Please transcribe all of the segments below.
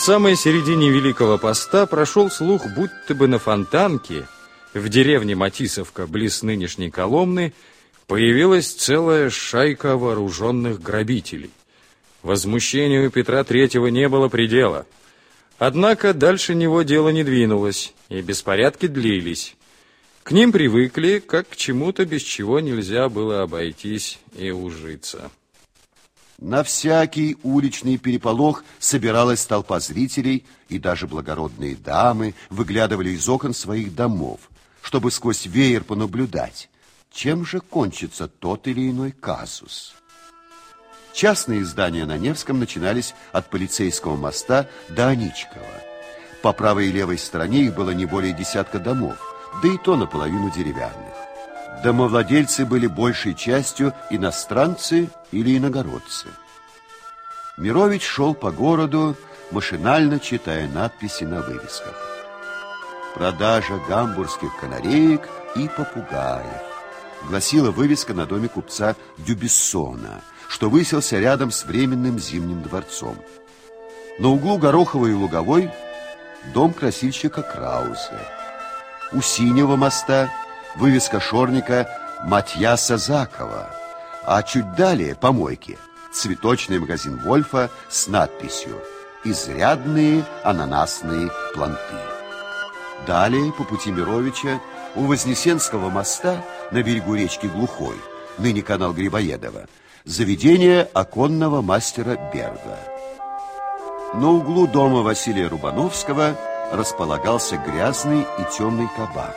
в самой середине Великого Поста прошел слух, будто бы на Фонтанке, в деревне Матисовка, близ нынешней Коломны, появилась целая шайка вооруженных грабителей. Возмущению Петра Третьего не было предела. Однако дальше него дело не двинулось, и беспорядки длились. К ним привыкли, как к чему-то, без чего нельзя было обойтись и ужиться. На всякий уличный переполох собиралась толпа зрителей, и даже благородные дамы выглядывали из окон своих домов, чтобы сквозь веер понаблюдать, чем же кончится тот или иной казус. Частные здания на Невском начинались от полицейского моста до Аничкова. По правой и левой стороне их было не более десятка домов, да и то наполовину деревянных. Домовладельцы были большей частью иностранцы или иногородцы. Мирович шел по городу, машинально читая надписи на вывесках. «Продажа гамбургских канареек и попугаев», гласила вывеска на доме купца Дюбессона, что выселся рядом с временным зимним дворцом. На углу Гороховой и Луговой дом красильщика Краузе. У Синего моста вывеска шорника Матьяса Закова, а чуть далее, помойки, цветочный магазин Вольфа с надписью «Изрядные ананасные планты». Далее, по пути Мировича, у Вознесенского моста на берегу речки Глухой, ныне канал Грибоедова, заведение оконного мастера Берга. На углу дома Василия Рубановского располагался грязный и темный кабак,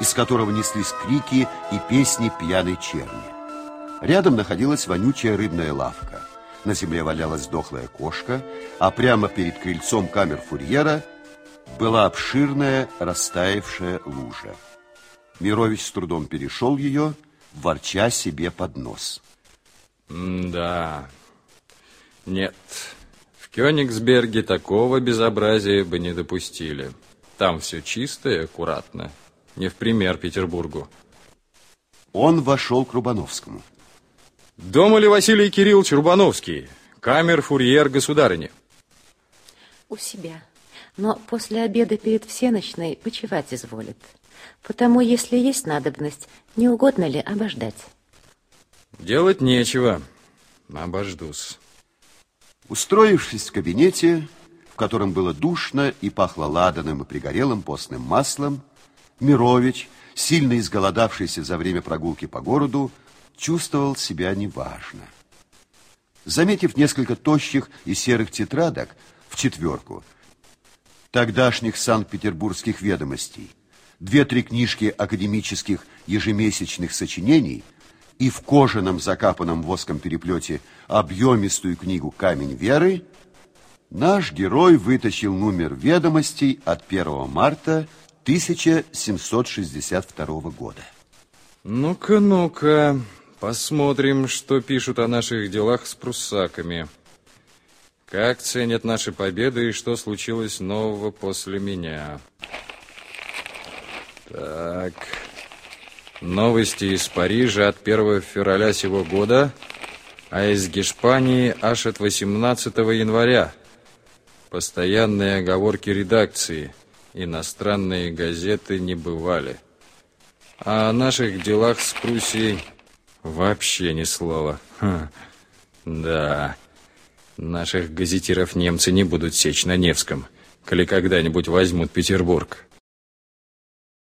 из которого неслись крики и песни пьяной черни. Рядом находилась вонючая рыбная лавка. На земле валялась дохлая кошка, а прямо перед крыльцом камер фурьера была обширная растаявшая лужа. Мирович с трудом перешел ее, ворча себе под нос. да, нет, в Кёнигсберге такого безобразия бы не допустили. Там все чисто и аккуратно, не в пример Петербургу. Он вошел к Рубановскому. Дома ли Василий Кириллович Рубановский, камер-фурьер государыни? У себя. Но после обеда перед всеночной почевать изволит. Потому, если есть надобность, не угодно ли обождать? Делать нечего. Обождусь. Устроившись в кабинете, в котором было душно и пахло ладаным и пригорелым постным маслом, Мирович, сильно изголодавшийся за время прогулки по городу, чувствовал себя неважно. Заметив несколько тощих и серых тетрадок в четверку, тогдашних санкт-петербургских ведомостей, две-три книжки академических ежемесячных сочинений и в кожаном закапанном воском переплете объемистую книгу «Камень веры», наш герой вытащил номер ведомостей от 1 марта 1762 года. Ну-ка, ну-ка, посмотрим, что пишут о наших делах с пруссаками. Как ценят наши победы и что случилось нового после меня. Так. Новости из Парижа от 1 февраля сего года, а из Гешпании аж от 18 января. Постоянные оговорки редакции. Иностранные газеты не бывали. А о наших делах с Пруссией вообще ни слова. Ха. Да, наших газетиров немцы не будут сечь на Невском, коли когда-нибудь возьмут Петербург.